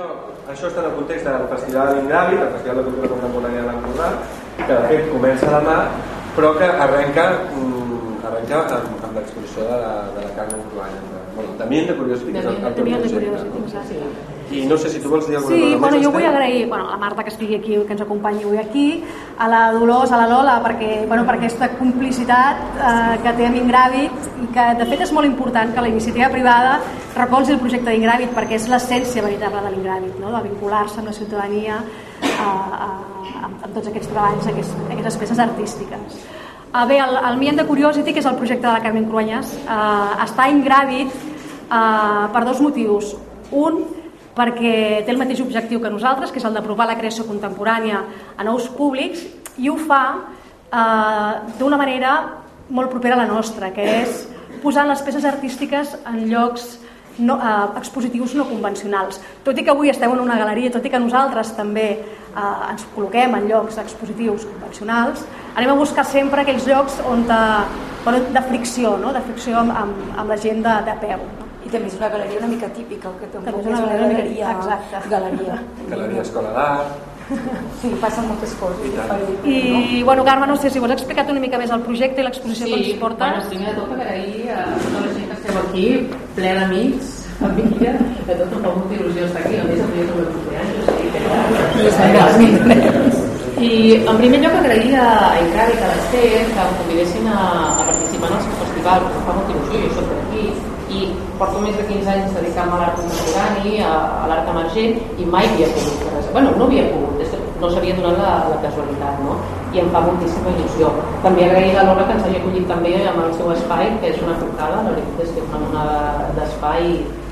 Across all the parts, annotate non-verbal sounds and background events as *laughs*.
lloc, això està en el context del Festival Ingràvid, el Festival de Cultura Contemporània de l'Empordà, que de fet comença demà, però que arrenca, mm, arrenca amb, amb l'exposició de la, de la Carme Urbana. Bueno, també de és el, el teu También de projecte. I no sé si tu vols dir alguna Sí, cosa bueno, més, jo vull agrair bueno, a la Marta que estigui aquí, que ens acompanyi avui aquí, a la Dolors, a la Lola, perquè, bueno, per aquesta complicitat eh, que té amb Ingràvid i que de fet és molt important que la iniciativa privada recolzi el projecte d'Ingràvid perquè és l'essència veritable de l'Ingràvid, no? de vincular-se amb la ciutadania eh, eh, amb, amb tots aquests treballs, aquests, aquestes peces artístiques. Ah, bé, el, el Mient de Curiosity, que és el projecte de la Carmen Cruanyes, eh, està ingràvid eh, per dos motius. Un, perquè té el mateix objectiu que nosaltres, que és el d'apropar la creació contemporània a nous públics, i ho fa eh, d'una manera molt propera a la nostra, que és posant les peces artístiques en llocs no, eh, expositius no convencionals. Tot i que avui estem en una galeria, tot i que nosaltres també eh, ens col·loquem en llocs expositius convencionals, anem a buscar sempre aquells llocs on de, bueno, de fricció, no? de fricció amb, amb, amb la gent de, de peu. No? I també és una galeria una mica típica, el que També tampoc és una és una galeria- galeria, galeria. Galeria Escola d'Art, Sí, passen moltes coses. Diferents. I, bueno, Carme, no sé si vols explicar una mica més el projecte i l'exposició que ens porta. bueno, primer de tot agrair a tota la gent que esteu aquí, ple d'amics, família, de tot em fa molta il·lusió estar aquí, a més avui és el meu cumpleaños, sí, que I en primer lloc agrair a Encara i a l'Ester que em convidessin a, a participar en el seu festival, perquè em fa molta il·lusió, jo soc d'aquí, i porto més de 15 anys dedicant-me a l'art contemporani, a, a l'art emergent, i mai havia pogut fer res. Bueno, no havia pogut, no s'havia donat la, la casualitat, no? I em fa moltíssima il·lusió. També agrair a l'Ola que ens hagi acollit també amb el seu espai, que és una portada, la veritat és que és una d'espai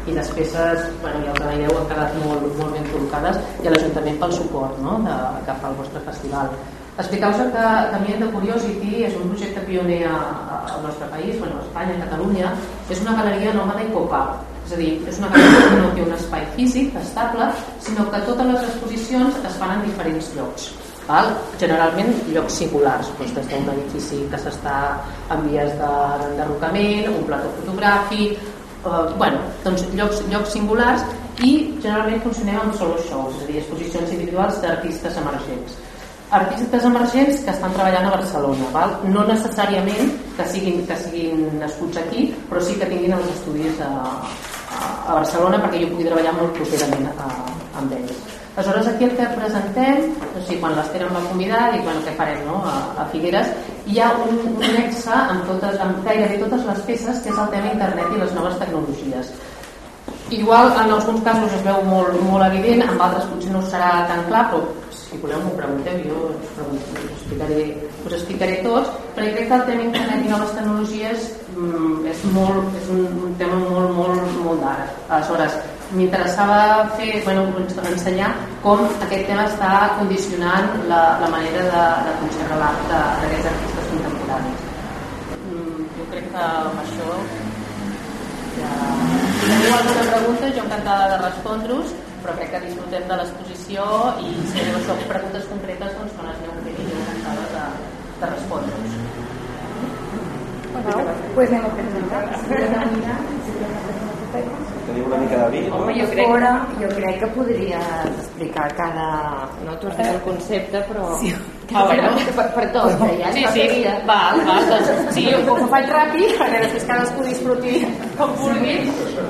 i les peces, bueno, ja us veieu, han quedat molt, molt ben col·locades i a l'Ajuntament pel suport no? de, que fa el vostre festival. Explicar-vos que Camí de Curiosity és un projecte pioner al nostre país, bueno, a Espanya, a Catalunya, és una galeria nòmada i pop-up. És a dir, és una galeria que no té un espai físic estable, sinó que totes les exposicions es fan en diferents llocs. Val? Generalment llocs singulars, doncs des d'un edifici que s'està en vies de- d'enderrocament, un plató fotogràfic, eh, bueno, doncs llocs, llocs singulars i generalment funcionem amb solo shows, és a dir, exposicions individuals d'artistes emergents artistes emergents que estan treballant a Barcelona val? no necessàriament que siguin, que siguin nascuts aquí però sí que tinguin els estudis a, a, Barcelona perquè jo pugui treballar molt properament a, amb ells Aleshores aquí el que presentem, o sigui, quan l'Ester em va convidar, dic, bueno, què farem no? a, a Figueres, hi ha un, un nexe amb, totes, amb gairebé totes les peces que és el tema internet i les noves tecnologies. Igual en alguns casos es veu molt, molt evident, en altres potser no serà tan clar, però si voleu m'ho pregunteu, jo us, pregunto, us, explicaré, us explicaré tots, perquè crec que el tema internet i noves tecnologies mm, és, molt, és un, tema molt, molt, molt d'ara. Aleshores, m'interessava fer, bueno, ensenyar com aquest tema està condicionant la, la manera de, de concebre l'art d'aquests artistes contemporanis. Mm, jo crec que amb això ja... Si teniu alguna pregunta, jo encantada de respondre-us, però crec que disfrutem de l'exposició i si teniu això, preguntes concretes, doncs me les aneu fent i jo encantada de, de respondre-us. Pues anem a presentar. tenim una mica de vídeo. Home, jo crec, fora, jo crec que podries explicar cada... No, has dit el concepte, però... Sí. Ah, bueno. per, per tot, que ja Sí, sí, faltaria. val, val, doncs, sí, jo ho faig ràpid, perquè després cadascú disfruti com vulgui.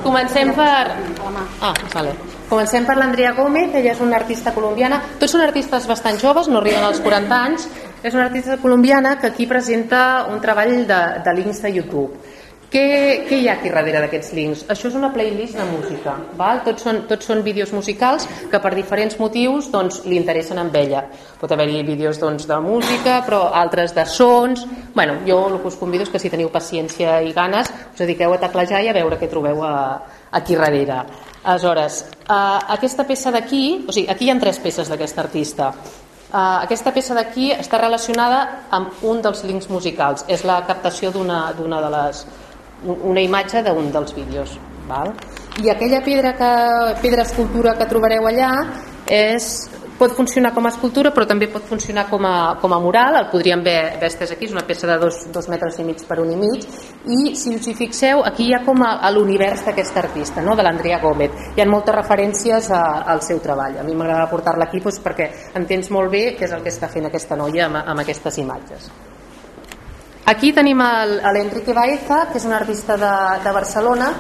Comencem per... Ah, vale. Comencem per l'Andrea Gómez, ella és una artista colombiana. Tots són artistes bastant joves, no arriben als 40 anys. És una artista colombiana que aquí presenta un treball de, de links de YouTube. Què, què hi ha aquí darrere d'aquests links? Això és una playlist de música. Val? Tots, són, tots són vídeos musicals que per diferents motius doncs, li interessen amb ella. Pot haver-hi vídeos doncs, de música, però altres de sons... Bueno, jo el que us convido és que si teniu paciència i ganes us dediqueu a teclejar i a veure què trobeu a, aquí darrere. Aleshores, uh, aquesta peça d'aquí, o sigui, aquí hi ha tres peces d'aquesta artista. Uh, aquesta peça d'aquí està relacionada amb un dels links musicals. És la captació d'una de les un- una imatge d'un dels vídeos. Val? I aquella pedra, que, pedra escultura que trobareu allà és pot funcionar com a escultura però també pot funcionar com a, com a mural. El podríem haver, haver estès aquí és una peça de dos, dos metres i mig per un i mig. I si us hi fixeu aquí hi ha com a, a l'univers d'aquest artista no? de l'Andrea Gómez. Hi ha moltes referències a, al seu treball. A mi m'agrada portar-la aquí doncs, perquè entens molt bé què és el que està fent aquesta noia amb, amb aquestes imatges. Aquí tenim l'Enrique Baeza que és un artista de, de Barcelona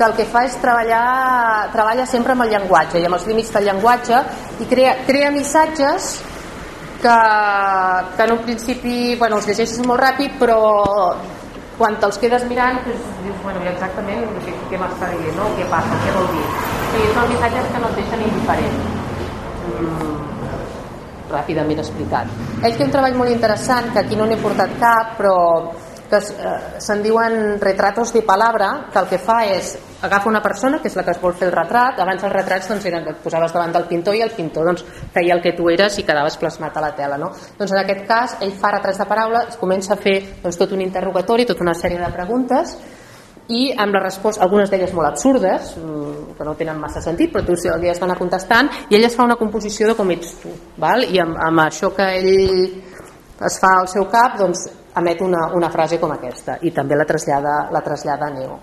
que el que fa és treballar treballa sempre amb el llenguatge i amb els límits del llenguatge i crea, crea missatges que, que en un principi bueno, els llegeixes molt ràpid però quan te'ls quedes mirant pues, dius, bueno, exactament què, què m'està dient, no? què passa, què vol dir? I són missatges que no et deixen indiferent. Mm, ràpidament explicat. Ell té un treball molt interessant que aquí no n'he portat cap però que eh, se'n diuen retratos de palabra, que el que fa és agafa una persona, que és la que es vol fer el retrat, abans els retrats doncs, eren et posaves davant del pintor i el pintor doncs, feia el que tu eres i quedaves plasmat a la tela. No? Doncs en aquest cas ell fa retrats de paraula, es comença a fer doncs, tot un interrogatori, tota una sèrie de preguntes i amb la resposta, algunes d'elles molt absurdes mm, que no tenen massa sentit però tu li has d'anar contestant i ell es fa una composició de com ets tu val? i amb, amb això que ell es fa al seu cap doncs emet una, una frase com aquesta i també la trasllada, la trasllada a Neo.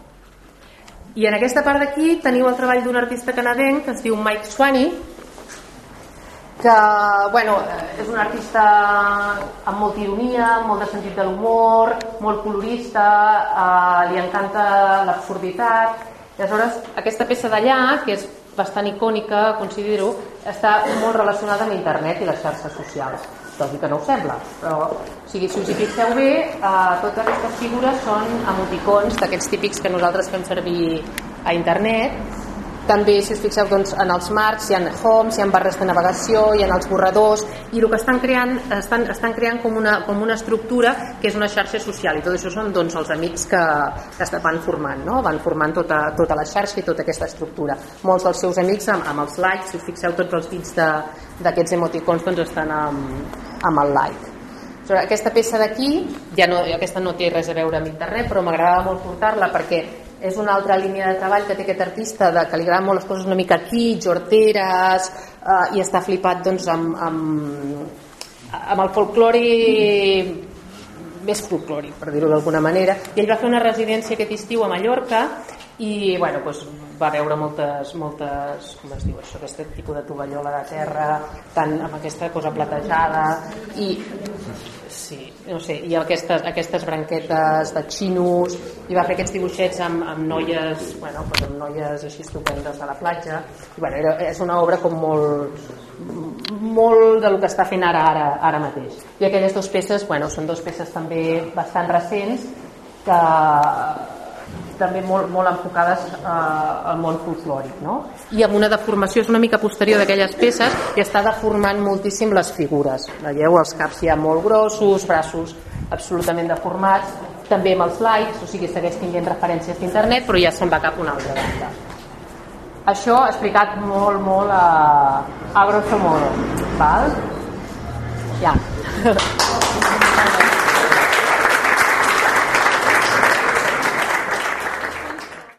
I en aquesta part d'aquí teniu el treball d'un artista canadenc que es diu Mike Swaney que bueno, és un artista amb molta ironia, amb molt de sentit de l'humor, molt colorista, eh, li encanta l'absurditat. Aleshores, aquesta peça d'allà, que és bastant icònica, considero, està molt relacionada amb internet i les xarxes socials tot i que no ho sembla però o sigui, si us hi fixeu bé eh, totes aquestes figures són emoticons d'aquests típics que nosaltres fem servir a internet també si us fixeu doncs, en els marcs hi ha homes, hi ha barres de navegació hi ha els borradors i el que estan creant estan, estan creant com una, com una estructura que és una xarxa social i tot això són doncs, els amics que, que van formant no? van formant tota, tota la xarxa i tota aquesta estructura molts dels seus amics amb, amb els likes si us fixeu tots els dits d'aquests emoticons doncs, estan amb, amb el like. Aquesta peça d'aquí ja no, aquesta no té res a veure amb internet però m'agradava molt portar-la perquè és una altra línia de treball que té aquest artista de, que li agraden molt les coses una mica aquí, jorteres eh, i està flipat doncs, amb, amb, amb el folclore més folclòric per dir-ho d'alguna manera. I ell va fer una residència aquest estiu a Mallorca i bueno, doncs, va veure moltes, moltes com es diu això, aquest tipus de tovallola de terra tant amb aquesta cosa platejada i sí, no sé, i aquestes, aquestes branquetes de xinos i va fer aquests dibuixets amb, amb noies bueno, pues amb noies així estupendes de la platja. I bueno, era, és una obra com molt molt del que està fent ara, ara, ara mateix. I aquelles dues peces bueno, són dues peces també bastant recents que també molt, molt enfocades eh, al món folclòric no? i amb una deformació és una mica posterior d'aquelles peces i està deformant moltíssim les figures veieu els caps ja molt grossos braços absolutament deformats també amb els likes, o sigui segueix tinguent referències d'internet però ja se'n va cap una altra banda això explicat molt molt a, a grosso modo val? ja *laughs*